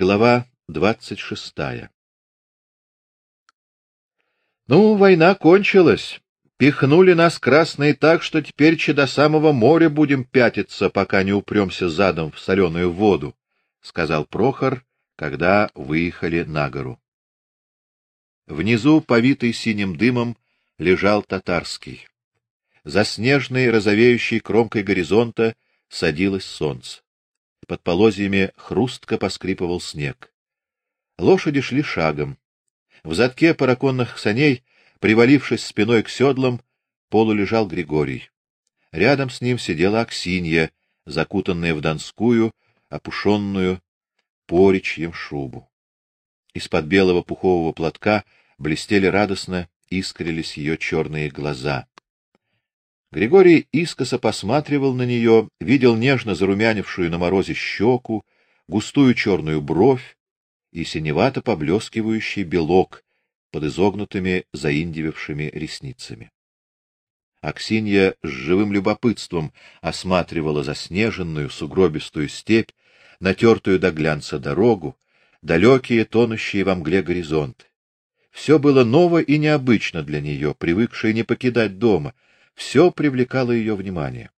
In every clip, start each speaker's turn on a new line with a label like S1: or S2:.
S1: Глава двадцать шестая. Ну, война кончилась. Пихнули нас красные так, что теперь че до самого моря будем пятиться, пока не упремся задом в соленую воду, сказал Прохор, когда выехали на гору. Внизу, повитый синим дымом, лежал татарский. За снежной розовеющей кромкой горизонта садилось солнце. Под полозьями хрустко поскрипывал снег. Лошади шли шагом. В задке параконных саней, привалившись спиной к седлам, полулежал Григорий. Рядом с ним сидела Аксинья, закутанная в донскую, опушенную поричьем шубу. Из-под белого пухового платка блестели радостно, искрились ее черные глаза. Григорий искоса посматривал на нее, видел нежно зарумянившую на морозе щеку, густую черную бровь и синевато поблескивающий белок под изогнутыми заиндевевшими ресницами. Аксинья с живым любопытством осматривала заснеженную сугробистую степь, натертую до глянца дорогу, далекие тонущие во мгле горизонты. Все было ново и необычно для нее, привыкшей не покидать дома — все привлекало ее внимание.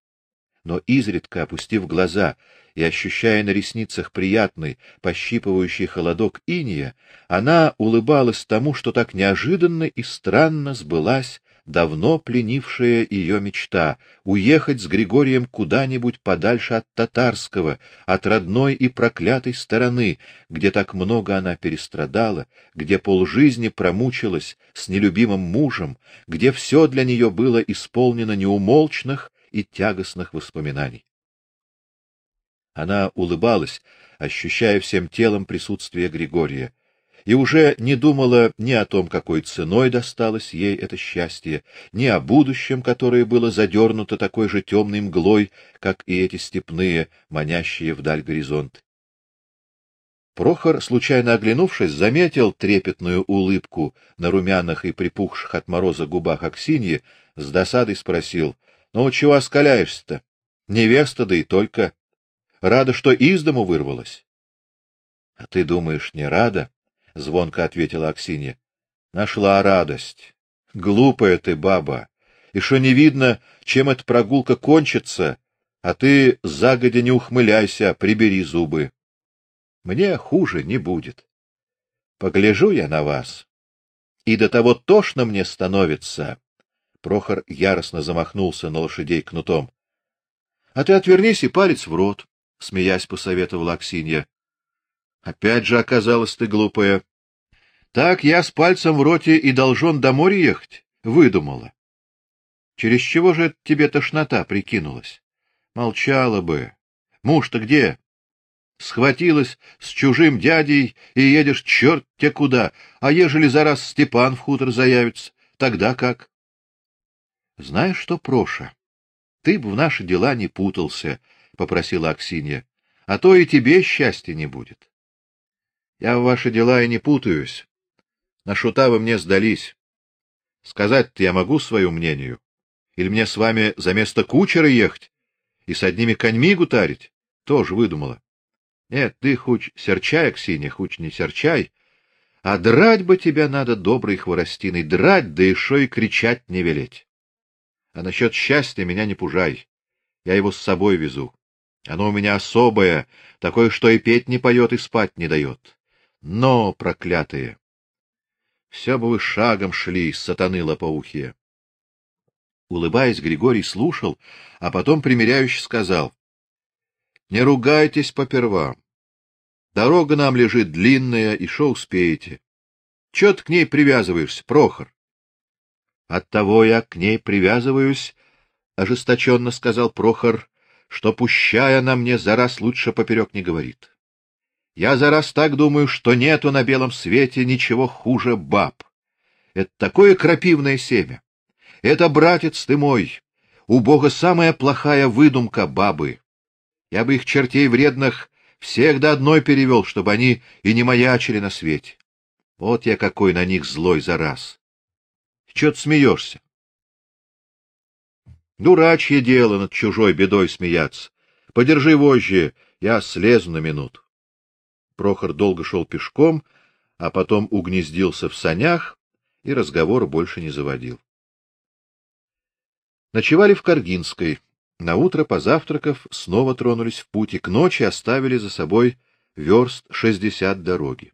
S1: Но изредка, опустив глаза и ощущая на ресницах приятный, пощипывающий холодок иния, она улыбалась тому, что так неожиданно и странно сбылась давно пленившая ее мечта уехать с Григорием куда-нибудь подальше от татарского, от родной и проклятой стороны, где так много она перестрадала, где полжизни промучилась с нелюбимым мужем, где все для нее было исполнено неумолчных и тягостных воспоминаний. Она улыбалась, ощущая всем телом присутствие Григория и уже не думала ни о том, какой ценой досталось ей это счастье, ни о будущем, которое было задернуто такой же темной мглой, как и эти степные, манящие вдаль горизонт. Прохор, случайно оглянувшись, заметил трепетную улыбку на румяных и припухших от мороза губах Аксиньи, с досадой спросил: "Ну чего оскаляешься-то? Невеста да и только. Рада, что из дому вырвалась". А ты думаешь, не рада? — звонко ответила Аксинья. — Нашла радость. Глупая ты баба. И что не видно, чем эта прогулка кончится, а ты загодя не ухмыляйся, прибери зубы. Мне хуже не будет. Погляжу я на вас, и до того тошно мне становится. Прохор яростно замахнулся на лошадей кнутом. — А ты отвернись и палец в рот, — смеясь посоветовала Аксинья. Опять же оказалась ты глупая. Так я с пальцем в роте и должен до моря ехать, выдумала. Через чего же тебе тошнота прикинулась? Молчала бы. Муж-то где? Схватилась с чужим дядей и едешь черт те куда, а ежели за раз Степан в хутор заявится, тогда как? Знаешь что, Проша, ты б в наши дела не путался, попросила Аксинья, а то и тебе счастья не будет. Я в ваши дела и не путаюсь. На шута вы мне сдались. Сказать-то я могу свою мнению. Или мне с вами за место кучера ехать и с одними коньми гутарить? Тоже выдумала. Нет, ты хоть серчай, Аксинья, хоть не серчай, а драть бы тебя надо доброй хворостиной, драть, да еще и кричать не велеть. А насчет счастья меня не пужай. Я его с собой везу. Оно у меня особое, такое, что и петь не поет, и спать не дает. Но, проклятые! Все бы вы шагом шли, сатаны лопоухие. Улыбаясь, Григорий слушал, а потом примиряюще сказал: Не ругайтесь поперва. Дорога нам лежит длинная, и шо успеете? Чё ты к ней привязываешься, Прохор? Оттого я к ней привязываюсь, ожесточенно сказал Прохор, что пущая она мне за раз лучше поперек не говорит. Я за раз так думаю, что нету на белом свете ничего хуже баб. Это такое крапивное семя. Это, братец ты мой, у Бога самая плохая выдумка бабы. Я бы их чертей вредных всех до одной перевел, чтобы они и не маячили на свете. Вот я какой на них злой за раз. Чё ты смеешься? Дурачье дело над чужой бедой смеяться. Подержи вожжи, я слезу на минуту. Прохор долго шел пешком, а потом угнездился в санях и разговор больше не заводил. Ночевали в Каргинской. На утро, позавтракав, снова тронулись в путь и к ночи оставили за собой верст шестьдесят дороги.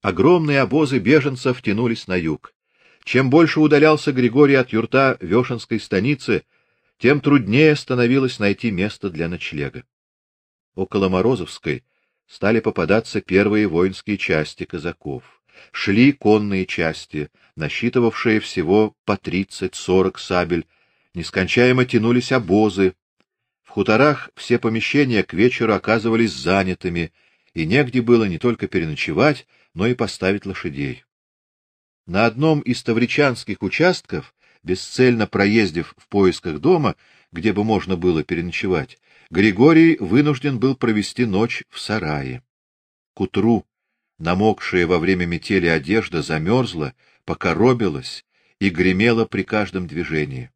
S1: Огромные обозы беженцев тянулись на юг. Чем больше удалялся Григорий от юрта Вешенской станицы, тем труднее становилось найти место для ночлега. Около Морозовской стали попадаться первые воинские части казаков. Шли конные части, насчитывавшие всего по тридцать-сорок сабель, нескончаемо тянулись обозы. В хуторах все помещения к вечеру оказывались занятыми, и негде было не только переночевать, но и поставить лошадей. На одном из тавричанских участков, бесцельно проездив в поисках дома, где бы можно было переночевать, Григорий вынужден был провести ночь в сарае. К утру намокшая во время метели одежда замерзла, покоробилась и гремела при каждом движении.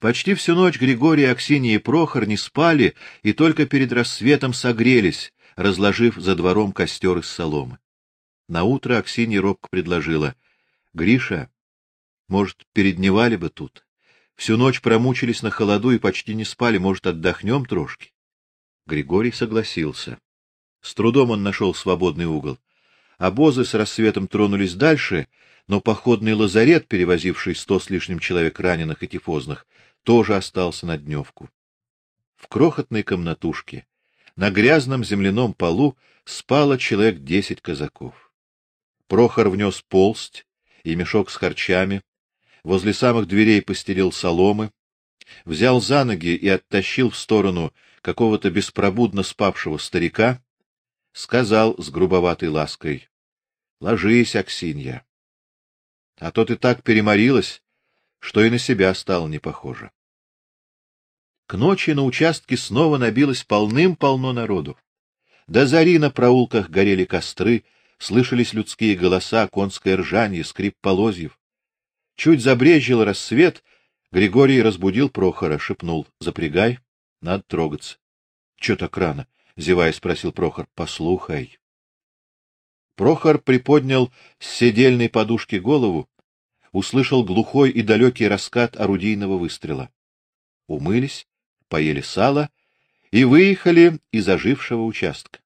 S1: Почти всю ночь Григорий, Аксинья и Прохор не спали и только перед рассветом согрелись, разложив за двором костер из соломы. На утро Аксинья робко предложила: "Гриша, может, передневали бы тут? Всю ночь промучились на холоду и почти не спали, может, отдохнем трошки?" Григорий согласился. С трудом он нашел свободный угол. Обозы с рассветом тронулись дальше, но походный лазарет, перевозивший сто с лишним человек раненых и тифозных, тоже остался на дневку. В крохотной комнатушке на грязном земляном полу спало человек десять казаков. Прохор внес полсть и мешок с харчами, возле самых дверей постелил соломы, взял за ноги и оттащил в сторону какого-то беспробудно спавшего старика, сказал с грубоватой лаской: "Ложись, Аксинья. А то ты так переморилась, что и на себя стало не похоже". К ночи на участке снова набилось полным-полно народу. До зари на проулках горели костры, слышались людские голоса, конское ржанье, скрип полозьев. Чуть забрезжил рассвет, Григорий разбудил Прохора, шепнул: "Запрягай, надо трогаться". "Что так рано?" зевая спросил Прохор. "Послухай". Прохор приподнял с седельной подушки голову, услышал глухой и далекий раскат орудийного выстрела. Умылись, поели сало и выехали из ожившего участка.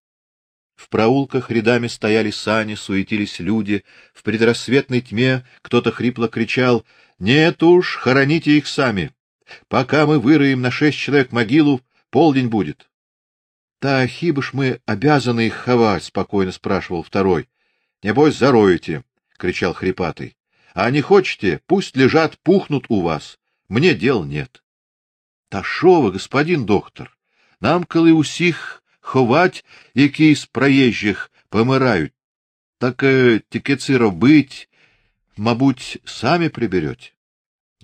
S1: В проулках рядами стояли сани, суетились люди, в предрассветной тьме кто-то хрипло кричал: "Нет уж, хороните их сами. Пока мы выроем на шесть человек могилу, полдень будет". "Та хибыш мы обязаны их ховать", спокойно спрашивал второй. "Небось зароете", кричал хрипатый. "А не хочете, пусть лежат, пухнут у вас. Мне дел нет". Та що ви, господин доктор? Нам, коли усіх ховать, які з проїжджих помирають, так е, тільки це робить, мабуть, сами приберете.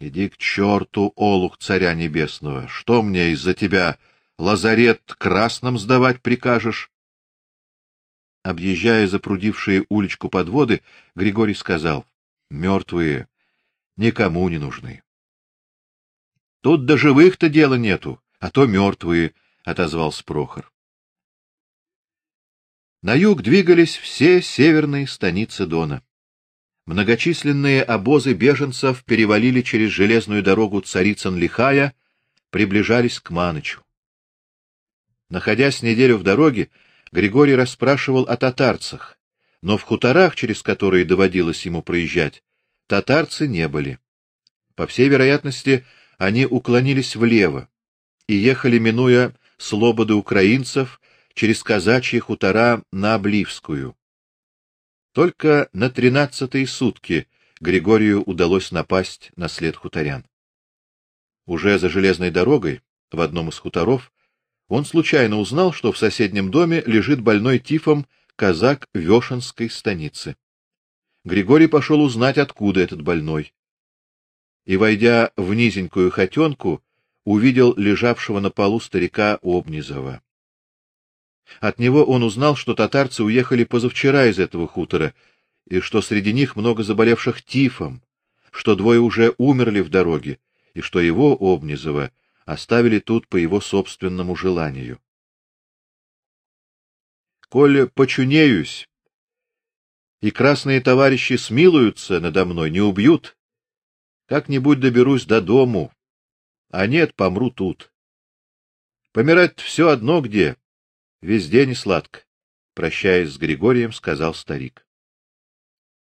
S1: Иди к черту, олух царя небесного, что мне из-за тебя лазарет красным сдавать прикажешь? Объезжая запрудившие уличку подводы, Григорий сказал: "Мертвые никому не нужны". Тут до живых-то дела нету, а то мертвые, — отозвался Прохор. На юг двигались все северные станицы Дона. Многочисленные обозы беженцев перевалили через железную дорогу Царицын-Лихая, приближались к Манычу. Находясь неделю в дороге, Григорий расспрашивал о татарцах, но в хуторах, через которые доводилось ему проезжать, татарцы не были. По всей вероятности, они уклонились влево и ехали, минуя слободы украинцев, через казачьи хутора на Обливскую. Только на тринадцатые сутки Григорию удалось напасть на след хуторян. Уже за железной дорогой, в одном из хуторов, он случайно узнал, что в соседнем доме лежит больной тифом казак Вешенской станицы. Григорий пошел узнать, откуда этот больной и, войдя в низенькую хотенку, увидел лежавшего на полу старика Обнизова. От него он узнал, что татарцы уехали позавчера из этого хутора, и что среди них много заболевших тифом, что двое уже умерли в дороге, и что его Обнизова оставили тут по его собственному желанию. К коли почунеюсь, и красные товарищи смилуются надо мной, не убьют, как-нибудь доберусь до дому, а нет, помру тут. Помирать все одно где, везде не сладко, прощаясь с Григорием, сказал старик.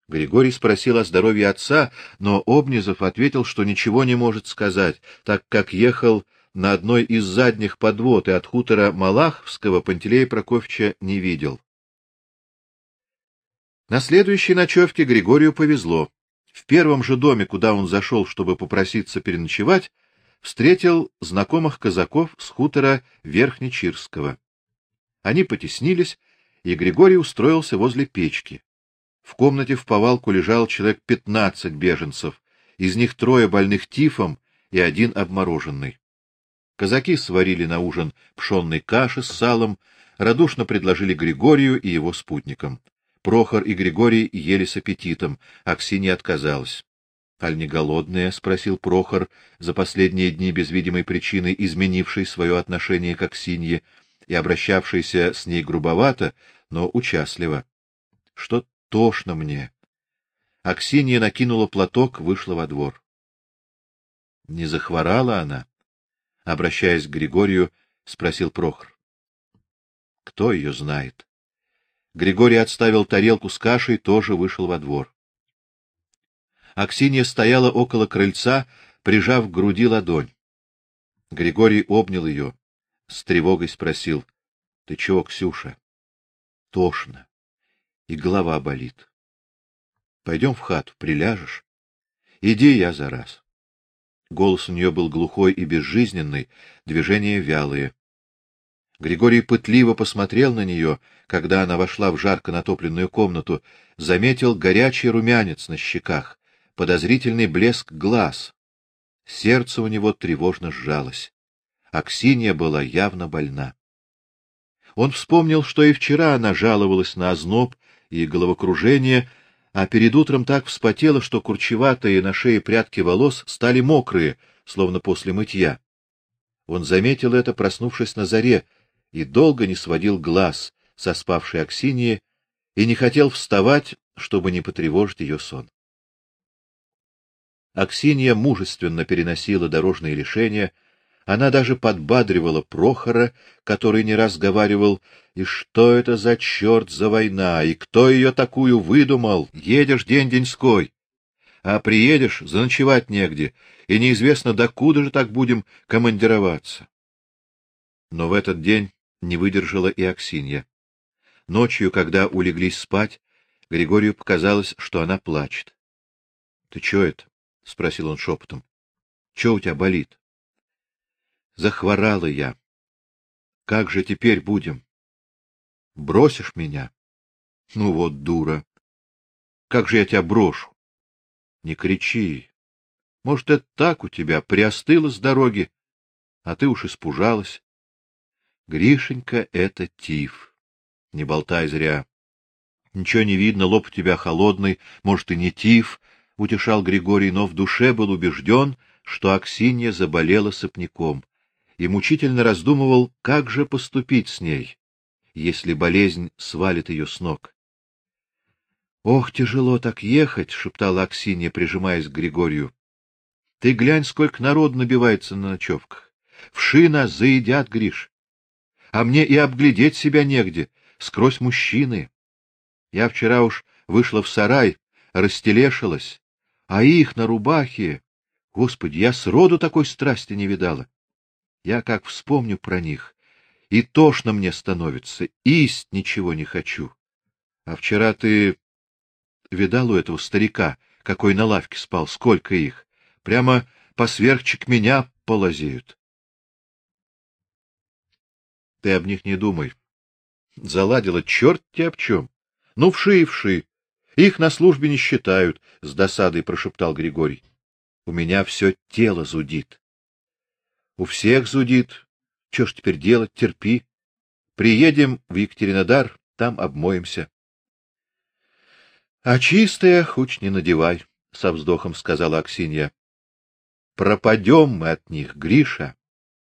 S1: Григорий спросил о здоровье отца, но Обнизов ответил, что ничего не может сказать, так как ехал на одной из задних подвод и от хутора Малаховского Пантелея Прокофьевича не видел. На следующей ночевке Григорию повезло. В первом же доме, куда он зашел, чтобы попроситься переночевать, встретил знакомых казаков с хутора Верхнечирского. Они потеснились, и Григорий устроился возле печки. В комнате в повалку лежал человек пятнадцать беженцев, из них трое больных тифом и один обмороженный. Казаки сварили на ужин пшённой каши с салом, радушно предложили Григорию и его спутникам. Прохор и Григорий ели с аппетитом, а Ксения отказалась. Аль не голодная, спросил Прохор, за последние дни без видимой причины изменивший свое отношение к Аксинье и обращавшийся с ней грубовато, но участливо. Что тошно мне. Аксинья накинула платок, вышла во двор. Не захворала она, обращаясь к Григорию, спросил Прохор. Кто ее знает? Григорий отставил тарелку с кашей, тоже вышел во двор. Аксинья стояла около крыльца, прижав к груди ладонь. Григорий обнял ее, с тревогой спросил: "Ты чего, Ксюша?" "Тошно, и голова болит. Пойдем в хату, приляжешь. Иди я за раз". Голос у нее был глухой и безжизненный, движения вялые. Григорий пытливо посмотрел на нее, когда она вошла в жарко натопленную комнату, заметил горячий румянец на щеках, подозрительный блеск глаз. Сердце у него тревожно сжалось. Аксинья была явно больна. Он вспомнил, что и вчера она жаловалась на озноб и головокружение, а перед утром так вспотела, что курчеватые на шее прядки волос стали мокрые, словно после мытья. Он заметил это, проснувшись на заре, и долго не сводил глаз со спавшей Аксиньи и не хотел вставать, чтобы не потревожить ее сон. Аксинья мужественно переносила дорожные лишения, она даже подбадривала Прохора, который не раз говаривал: "И что это за черт за война, и кто ее такую выдумал? Едешь день-деньской, а приедешь заночевать негде, и неизвестно докуда же так будем командироваться". Но в этот день не выдержала и Аксинья. Ночью, когда улеглись спать, Григорию показалось, что она плачет. Ты что это? спросил он шепотом. — Что у тебя болит? Захворала я. Как же теперь будем? Бросишь меня? Ну вот дура. Как же я тебя брошу? Не кричи. Может, это так у тебя приостыло с дороги, а ты уж испужалась. Гришенька это тиф. Не болтай зря. Ничего не видно, лоб у тебя холодный, может и не тиф, утешал Григорий, но в душе был убежден, что Аксинья заболела сопняком, и мучительно раздумывал, как же поступить с ней, если болезнь свалит ее с ног. Ох, тяжело так ехать, шептала Аксинья, прижимаясь к Григорию. Ты глянь, сколько народ набивается на ночевках. Вши нас заедят, Гриш а мне и обглядеть себя негде, скрозь мужчины. Я вчера уж вышла в сарай, растелешилась, а их на рубахе, Господи, я с роду такой страсти не видала. Я как вспомню про них, и тошно мне становится, исть ничего не хочу. А вчера ты видал у этого старика, какой на лавке спал, сколько их, прямо по сверхчик меня полазеют. Ты об них не думай. Заладила черт те об чем. Ну, вши и вши. Их на службе не считают, — с досадой прошептал Григорий. У меня все тело зудит. У всех зудит. Что ж теперь делать? Терпи. Приедем в Екатеринодар, там обмоемся. — А чистое хуч не надевай, — со вздохом сказала Аксинья. — Пропадем мы от них, Гриша.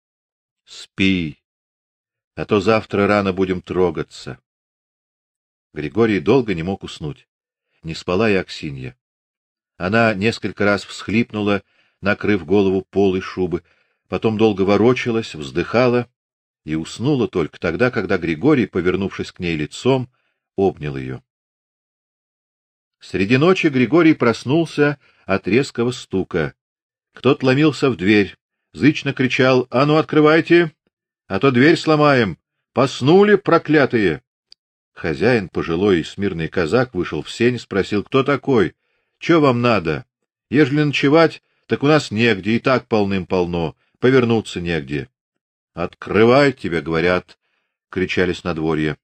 S1: — Спи, а то завтра рано будем трогаться. Григорий долго не мог уснуть. Не спала и Аксинья. Она несколько раз всхлипнула, накрыв голову полой шубы, потом долго ворочалась, вздыхала и уснула только тогда, когда Григорий, повернувшись к ней лицом, обнял ее. Среди ночи Григорий проснулся от резкого стука. Кто-то ломился в дверь, зычно кричал: "А ну открывайте, а то дверь сломаем! Поснули проклятые!" Хозяин, пожилой и смирный казак, вышел в сень, спросил: "Кто такой? Что вам надо? Ежели ночевать, так у нас негде, и так полным-полно, повернуться негде". "Открывай, тебе говорят", кричали с надворья.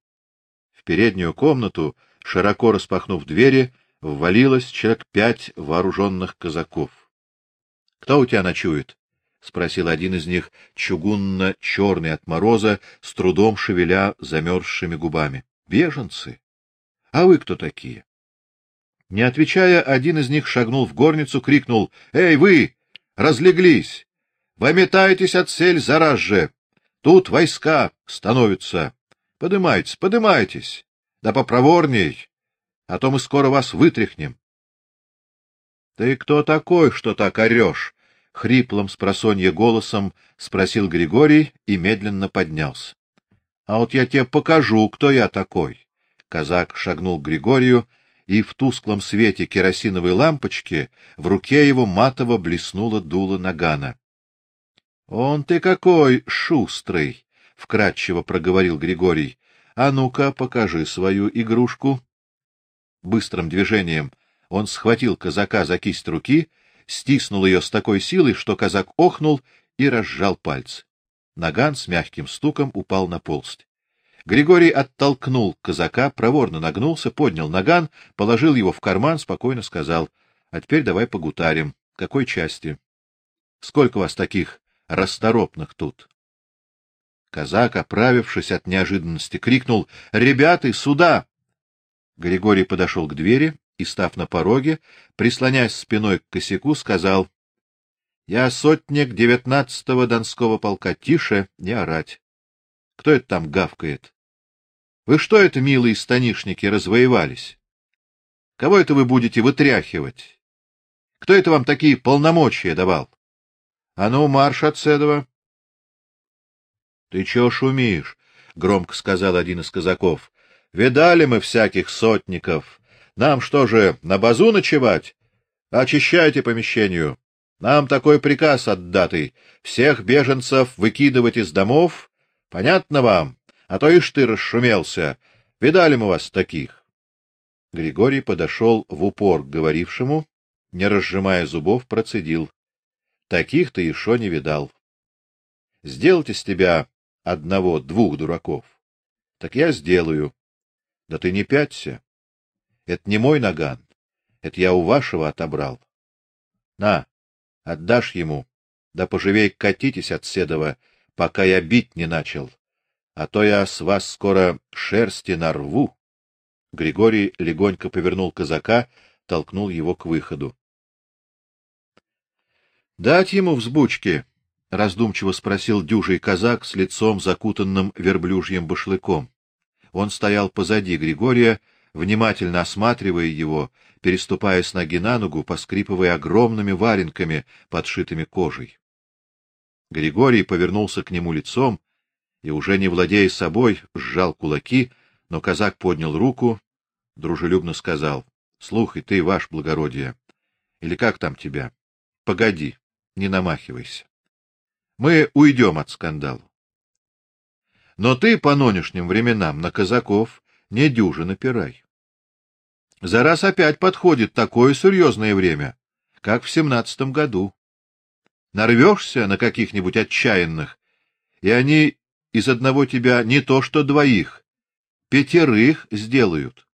S1: В переднюю комнату, широко распахнув двери, ввалилось человек пять вооруженных казаков. Кто у тебя ночует? спросил один из них, чугунно черный от мороза, с трудом шевеля замерзшими губами. Беженцы. А вы кто такие? Не отвечая, один из них шагнул в горницу, крикнул: "Эй, вы, разлеглись! Выметайтесь от сель зараз же! Тут войска становятся! Подымайтесь, подымайтесь! Да попроворней, а то мы скоро вас вытряхнем". Ты кто такой, что так орешь? хриплым с просонья голосом спросил Григорий и медленно поднялся. А вот я тебе покажу, кто я такой. Казак шагнул к Григорию, и в тусклом свете керосиновой лампочки в руке его матово блеснуло дуло нагана. Он ты какой шустрый, вкратчиво проговорил Григорий. А ну-ка, покажи свою игрушку. Быстрым движением он схватил казака за кисть руки, стиснул ее с такой силой, что казак охнул и разжал пальцы. Наган с мягким стуком упал на полсть. Григорий оттолкнул казака, проворно нагнулся, поднял наган, положил его в карман, спокойно сказал: "А теперь давай погутарим. Какой части? Сколько вас таких расторопных тут?" Казак, оправившись от неожиданности, крикнул: "Ребята, сюда!" Григорий подошел к двери и, став на пороге, прислонясь спиной к косяку, сказал: я сотник девятнадцатого Донского полка. Тише, не орать. Кто это там гавкает? Вы что это, милые станишники, развоевались? Кого это вы будете вытряхивать? Кто это вам такие полномочия давал? А ну, марш от седова. Ты чего шумишь? громко сказал один из казаков. Видали мы всяких сотников. Нам что же, на базу ночевать? Очищайте помещению. Нам такой приказ отдатый всех беженцев выкидывать из домов. Понятно вам? А то ишь ты расшумелся. Видали мы вас таких. Григорий подошел в упор к говорившему, не разжимая зубов, процедил: "Таких ты еще не видал. Сделать из тебя одного, двух дураков. Так я сделаю. Да ты не пяться. Это не мой наган. Это я у вашего отобрал. На, Отдашь ему, да поживей катитесь от Седова, пока я бить не начал, а то я с вас скоро шерсти нарву. Григорий легонько повернул казака, толкнул его к выходу. Дать ему взбучки, раздумчиво спросил дюжий казак с лицом закутанным верблюжьим башлыком. Он стоял позади Григория, внимательно осматривая его, переступая с ноги на ногу, поскрипывая огромными валенками, подшитыми кожей. Григорий повернулся к нему лицом и уже не владея собой, сжал кулаки, но казак поднял руку, дружелюбно сказал: "Слухай ты, ваш благородие, или как там тебя? Погоди, не намахивайся. Мы уйдем от скандала. Но ты по нынешним временам на казаков не дюже напирай. За раз опять подходит такое серьезное время, как в семнадцатом году. Нарвешься на каких-нибудь отчаянных, и они из одного тебя не то что двоих, пятерых сделают.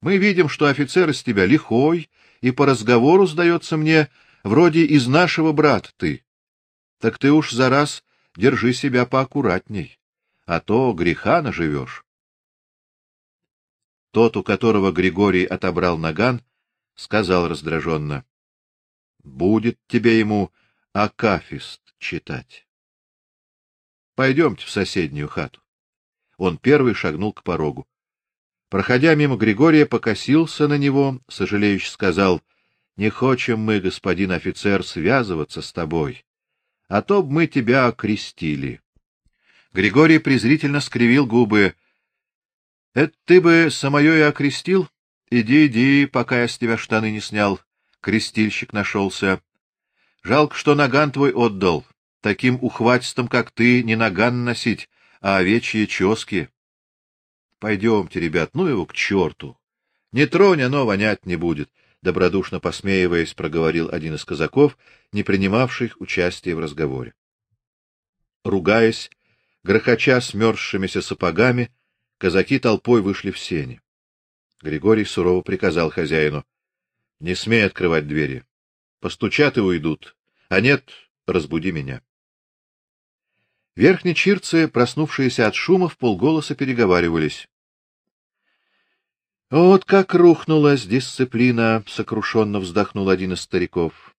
S1: Мы видим, что офицер из тебя лихой, и по разговору сдается мне, вроде из нашего брата ты. Так ты уж за раз держи себя поаккуратней, а то греха наживешь. Тот, у которого Григорий отобрал наган, сказал раздраженно: "Будет тебе ему акафист читать. Пойдемте в соседнюю хату". Он первый шагнул к порогу. Проходя мимо Григория, покосился на него, сожалеюще сказал: "Не хочем мы, господин офицер, связываться с тобой, а то б мы тебя окрестили". Григорий презрительно скривил губы. "Это ты бы самое и окрестил? Иди, иди, пока я с тебя штаны не снял". Крестильщик нашелся. Жалко, что наган твой отдал. Таким ухватистым, как ты, не наган носить, а овечьи чёски. Пойдемте, ребят, ну его к черту. Не тронь, оно вонять не будет, добродушно посмеиваясь, проговорил один из казаков, не принимавших участия в разговоре. Ругаясь, грохоча смёрзшимися сапогами, казаки толпой вышли в сени. Григорий сурово приказал хозяину: "Не смей открывать двери. Постучат и уйдут. А нет, разбуди меня". Верхние чирцы, проснувшиеся от шума, в полголоса переговаривались. Вот как рухнула дисциплина, сокрушенно вздохнул один из стариков.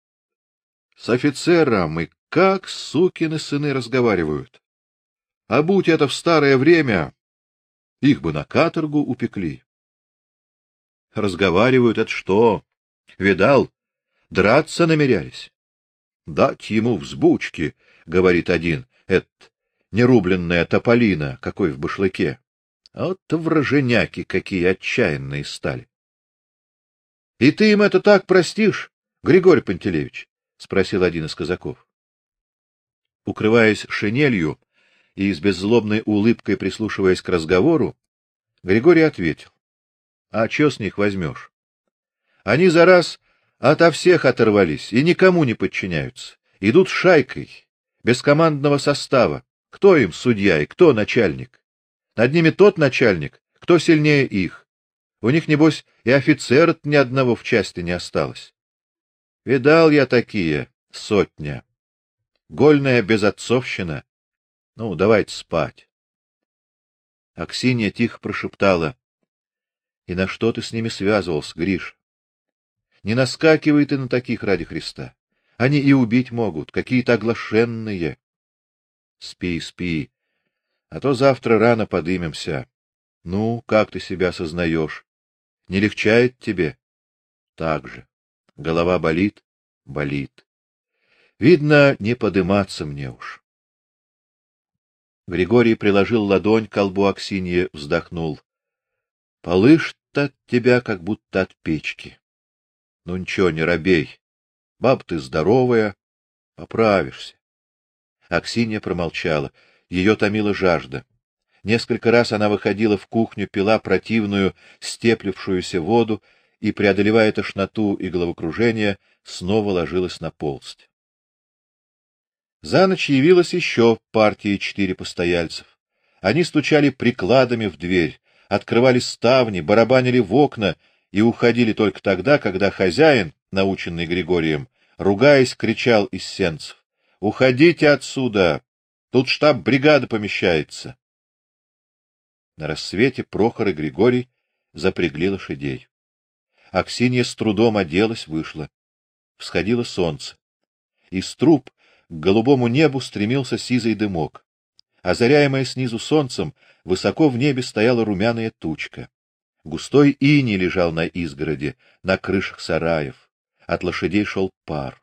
S1: С офицером и как сукины сыны разговаривают. А будь это в старое время, их бы на каторгу упекли. Разговаривают это что? Видал? Драться намерялись. Дать ему взбучки, говорит один. Это нерубленная тополина, какой в башлыке. Вот враженяки какие отчаянные стали. И ты им это так простишь, Григорий Пантелеевич? спросил один из казаков. Укрываясь шинелью и с беззлобной улыбкой прислушиваясь к разговору, Григорий ответил: "А что с них возьмешь? Они за раз ото всех оторвались и никому не подчиняются. Идут шайкой, без командного состава. Кто им судья и кто начальник? Над ними тот начальник, кто сильнее их. У них небось и офицера ни одного в части не осталось. Видал я такие сотня. Гольная безотцовщина. Ну, давайте спать. Аксинья тихо прошептала: "И на что ты с ними связывался, Гриш? Не наскакивай ты на таких ради Христа. Они и убить могут, какие-то оглашенные. Спи, спи. А то завтра рано подымемся. Ну, как ты себя сознаешь? Не легчает тебе? Так же. Голова болит? Болит. Видно, не подыматься мне уж. Григорий приложил ладонь к колбу Аксиньи, вздохнул. Полышь-то от тебя, как будто от печки. Ну ничего, не робей. Баб ты здоровая, поправишься. Аксинья промолчала. Ее томила жажда. Несколько раз она выходила в кухню, пила противную, степлившуюся воду и, преодолевая тошноту и головокружение, снова ложилась на полсть. За ночь явилась еще партия четыре постояльцев. Они стучали прикладами в дверь, открывали ставни, барабанили в окна и уходили только тогда, когда хозяин, наученный Григорием, ругаясь, кричал из сенцев: "Уходите отсюда! Тут штаб бригады помещается". На рассвете Прохор и Григорий запрягли лошадей. Аксинья с трудом оделась, вышла. Всходило солнце. Из труб к голубому небу стремился сизый дымок. Озаряемая снизу солнцем, высоко в небе стояла румяная тучка. Густой иней лежал на изгороде, на крышах сараев. От лошадей шел пар.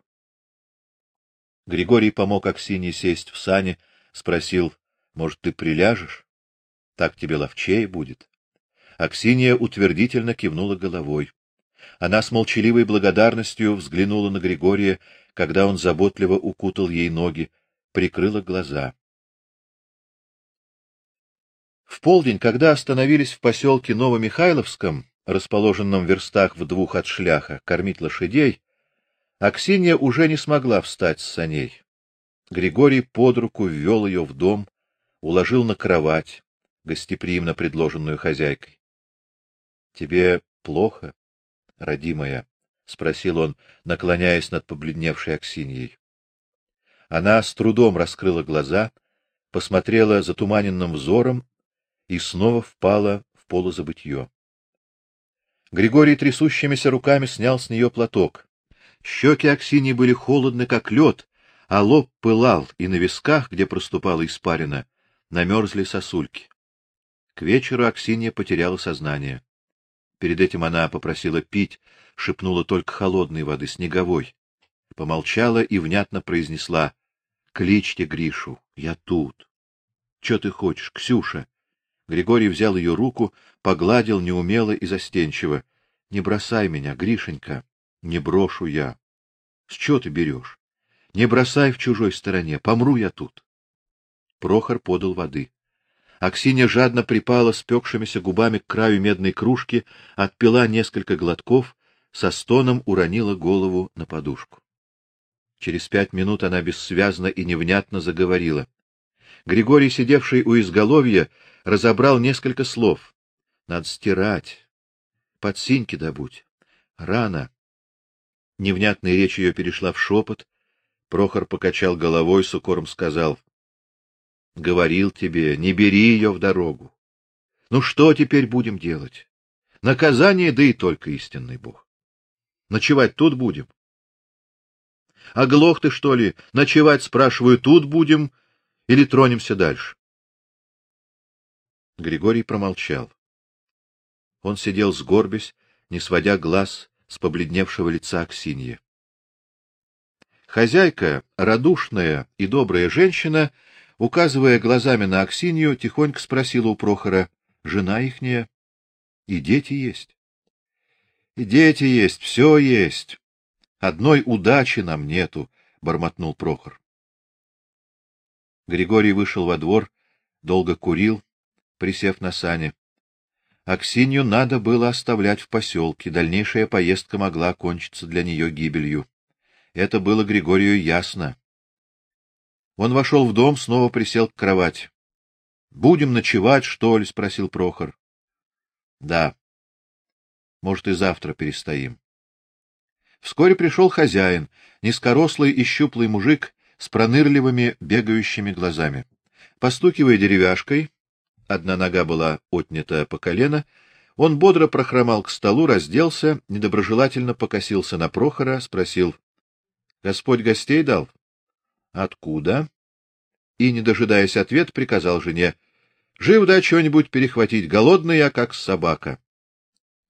S1: Григорий помог Аксинье сесть в сани, спросил: "Может, ты приляжешь? Так тебе ловчее будет". Аксинья утвердительно кивнула головой. Она с молчаливой благодарностью взглянула на Григория, когда он заботливо укутал ей ноги, прикрыла глаза. В полдень, когда остановились в поселке Новомихайловском, расположенном в верстах в двух от шляха, кормить лошадей, Аксинья уже не смогла встать с саней. Григорий под руку ввел ее в дом, уложил на кровать, гостеприимно предложенную хозяйкой. Тебе плохо, родимая? спросил он, наклоняясь над побледневшей Аксиньей. Она с трудом раскрыла глаза, посмотрела затуманенным взором и снова впала в полузабытье. Григорий трясущимися руками снял с нее платок. Щеки Аксиньи были холодны, как лед, а лоб пылал, и на висках, где проступала испарина, намерзли сосульки. К вечеру Аксинья потеряла сознание. Перед этим она попросила пить, шепнула только холодной воды, снеговой. Помолчала и внятно произнесла: "Кличьте Гришу, я тут". "Что ты хочешь, Ксюша?" Григорий взял ее руку, погладил неумело и застенчиво. "Не бросай меня, Гришенька". "Не брошу я". "С чего ты берешь? Не бросай в чужой стороне, помру я тут". Прохор подал воды. Аксинья жадно припала спекшимися губами к краю медной кружки, отпила несколько глотков, со стоном уронила голову на подушку. Через пять минут она бессвязно и невнятно заговорила. Григорий, сидевший у изголовья, разобрал несколько слов. Надо стирать. Под синьки добудь. Рано. Невнятная речь ее перешла в шепот. Прохор покачал головой, с укором сказал: Говорил тебе, не бери ее в дорогу. Ну что теперь будем делать? Наказание, да и только истинный Бог. Ночевать тут будем. А глох ты что ли? Ночевать, спрашиваю, тут будем или тронемся дальше? Григорий промолчал. Он сидел сгорбясь, не сводя глаз с побледневшего лица Аксиньи. Хозяйка, радушная и добрая женщина, указывая глазами на Аксинью, тихонько спросила у Прохора: "Жена ихняя и дети есть?" "И дети есть, все есть. Одной удачи нам нету", бормотнул Прохор. Григорий вышел во двор, долго курил, присев на сани. Аксинью надо было оставлять в поселке, дальнейшая поездка могла кончиться для нее гибелью. Это было Григорию ясно. Он вошел в дом, снова присел к кровати. Будем ночевать, что ли, спросил Прохор. Да. Может, и завтра перестоим. Вскоре пришел хозяин, низкорослый и щуплый мужик с пронырливыми бегающими глазами. Постукивая деревяшкой, одна нога была отнята по колено, он бодро прохромал к столу, разделся, недоброжелательно покосился на Прохора, спросил: "Господь гостей дал?" Откуда? И, не дожидаясь ответа, приказал жене: "Жив да что-нибудь перехватить, голодный я как собака".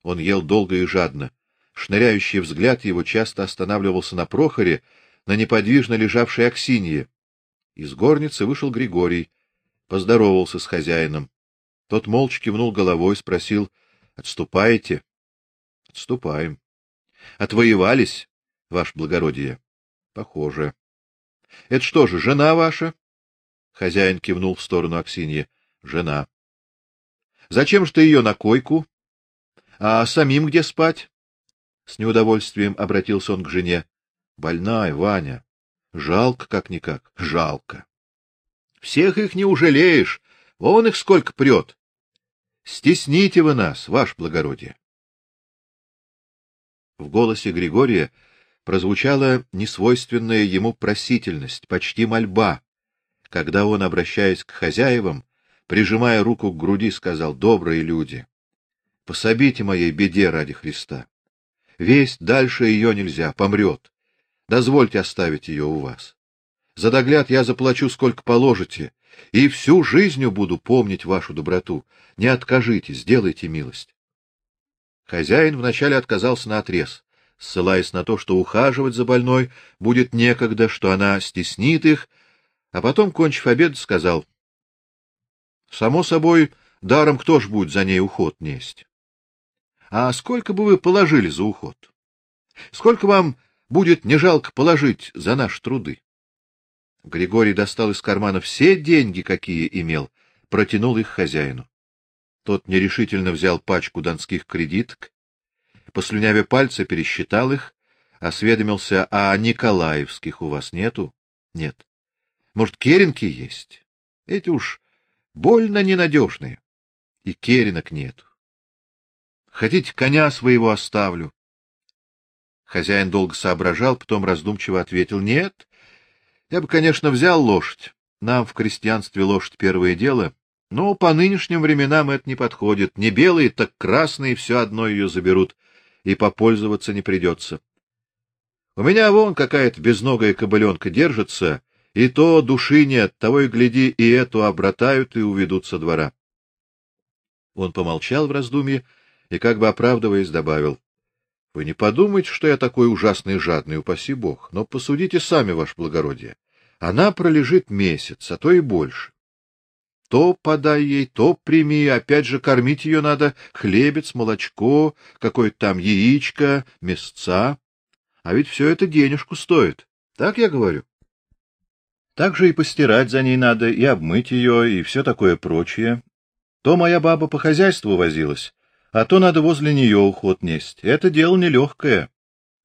S1: Он ел долго и жадно. Шныряющий взгляд его часто останавливался на Прохоре, на неподвижно лежавшей Аксинье. Из горницы вышел Григорий, поздоровался с хозяином. Тот молча кивнул головой, спросил: "Отступаете?" "Отступаем". "Отвоевались, ваше благородие?" "Похоже". Это что же, жена ваша? Хозяин кивнул в сторону Аксиньи. Жена. Зачем же ты ее на койку? А самим где спать? С неудовольствием обратился он к жене. Больная, Ваня. Жалко как никак, жалко. Всех их не ужалеешь, вон их сколько прет. Стесните вы нас, ваше благородие. В голосе Григория прозвучала несвойственная ему просительность, почти мольба, когда он, обращаясь к хозяевам, прижимая руку к груди, сказал: "Добрые люди, пособите моей беде ради Христа. Весть дальше ее нельзя, помрет. Дозвольте оставить ее у вас. За догляд я заплачу сколько положите, и всю жизнью буду помнить вашу доброту. Не откажитесь, сделайте милость". Хозяин вначале отказался на отрез ссылаясь на то, что ухаживать за больной будет некогда, что она стеснит их, а потом, кончив обед, сказал: "Само собой, даром кто ж будет за ней уход нести? А сколько бы вы положили за уход? Сколько вам будет не жалко положить за наши труды?" Григорий достал из кармана все деньги, какие имел, протянул их хозяину. Тот нерешительно взял пачку донских кредиток, послюнявя пальцы, пересчитал их, осведомился: "А Николаевских у вас нету?" "Нет". "Может, керенки есть? Эти уж больно ненадежные. И керенок нету. Хотите, коня своего оставлю?" Хозяин долго соображал, потом раздумчиво ответил: "Нет. Я бы, конечно, взял лошадь. Нам в крестьянстве лошадь первое дело, но по нынешним временам это не подходит. Не белые, так красные все одно ее заберут и попользоваться не придется. У меня вон какая-то безногая кобыленка держится, и то души нет, того и гляди, и эту обратают и уведут со двора. Он помолчал в раздумье и, как бы оправдываясь, добавил: Вы не подумайте, что я такой ужасный жадный, упаси бог, но посудите сами, ваше благородие. Она пролежит месяц, а то и больше. То подай ей, то прими, опять же кормить ее надо, хлебец, молочко, какое-то там яичко, мясца. А ведь все это денежку стоит. Так я говорю. Так же и постирать за ней надо, и обмыть ее, и все такое прочее. То моя баба по хозяйству возилась, а то надо возле нее уход несть. Это дело нелегкое.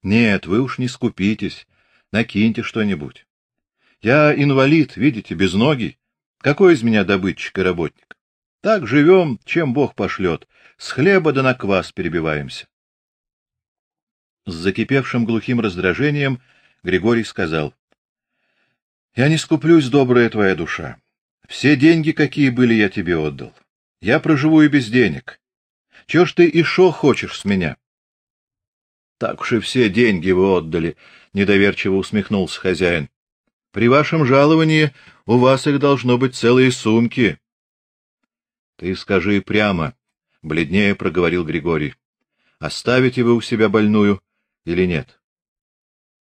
S1: Нет, вы уж не скупитесь, накиньте что-нибудь. Я инвалид, видите, без ноги. Какой из меня добытчик и работник? Так живем, чем Бог пошлет. С хлеба да на квас перебиваемся. С закипевшим глухим раздражением Григорий сказал: Я не скуплюсь, добрая твоя душа. Все деньги, какие были, я тебе отдал. Я проживу и без денег. Чего ж ты и шо хочешь с меня? Так уж и все деньги вы отдали, недоверчиво усмехнулся хозяин. При вашем жаловании у вас их должно быть целые сумки. Ты скажи прямо, бледнее проговорил Григорий. Оставите вы у себя больную или нет?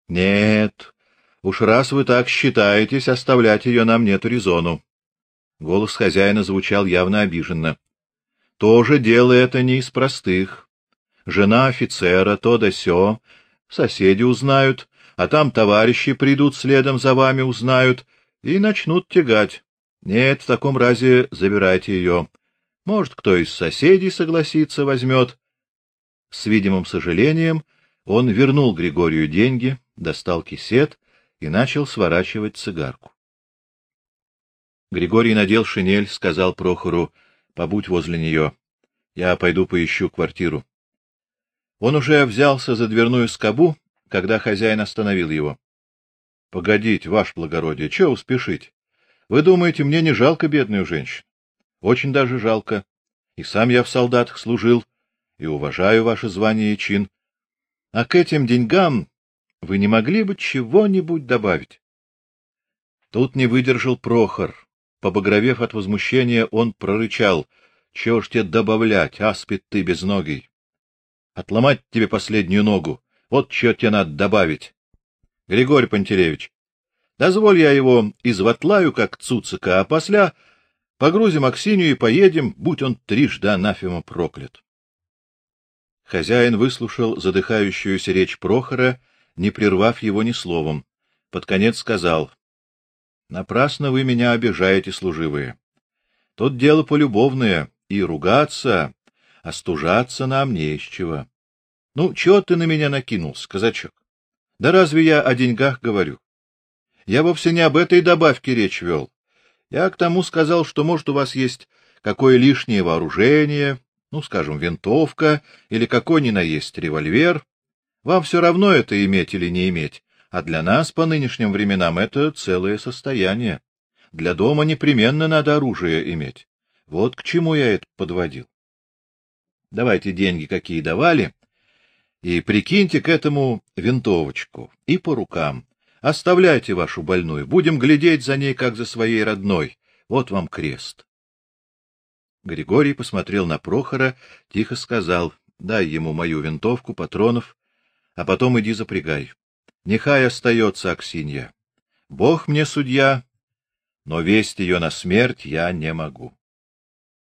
S1: Нет. Уж раз вы так считаетесь, оставлять ее нам нет резону. Голос хозяина звучал явно обиженно. Тоже дело это не из простых. Жена офицера то да сё, соседи узнают, а там товарищи придут следом за вами, узнают и начнут тягать. Нет, в таком разе забирайте ее. Может, кто из соседей согласится, возьмет. С видимым сожалением он вернул Григорию деньги, достал кисет и начал сворачивать цигарку. Григорий надел шинель, сказал Прохору: "Побудь возле нее. Я пойду поищу квартиру". Он уже взялся за дверную скобу, когда хозяин остановил его. — Погодите, ваше благородие, чего спешить? Вы думаете, мне не жалко бедную женщину? Очень даже жалко. И сам я в солдатах служил, и уважаю ваше звание и чин. А к этим деньгам вы не могли бы чего-нибудь добавить? Тут не выдержал Прохор. Побагровев от возмущения, он прорычал: "Чего ж тебе добавлять, аспид ты безногий? Отломать тебе последнюю ногу, вот что тебе надо добавить. Григорий Пантелеевич, дозволь я его изватлаю, как цуцика, а после погрузим Аксинью и поедем, будь он трижды анафема проклят. Хозяин выслушал задыхающуюся речь Прохора, не прервав его ни словом. Под конец сказал: Напрасно вы меня обижаете, служивые. Тут дело полюбовное, и ругаться, остужаться нам не из чего. Ну, чего ты на меня накинулся, казачок? Да разве я о деньгах говорю? Я вовсе не об этой добавке речь вел. Я к тому сказал, что, может, у вас есть какое лишнее вооружение, ну, скажем, винтовка или какой ни на есть револьвер. Вам все равно это иметь или не иметь, а для нас по нынешним временам это целое состояние. Для дома непременно надо оружие иметь. Вот к чему я это подводил. Давайте деньги какие давали, и прикиньте к этому винтовочку и по рукам. Оставляйте вашу больную, будем глядеть за ней как за своей родной. Вот вам крест. Григорий посмотрел на Прохора, тихо сказал: "Дай ему мою винтовку, патронов, а потом иди запрягай. Нехай остается Аксинья. Бог мне судья, но весть ее на смерть я не могу".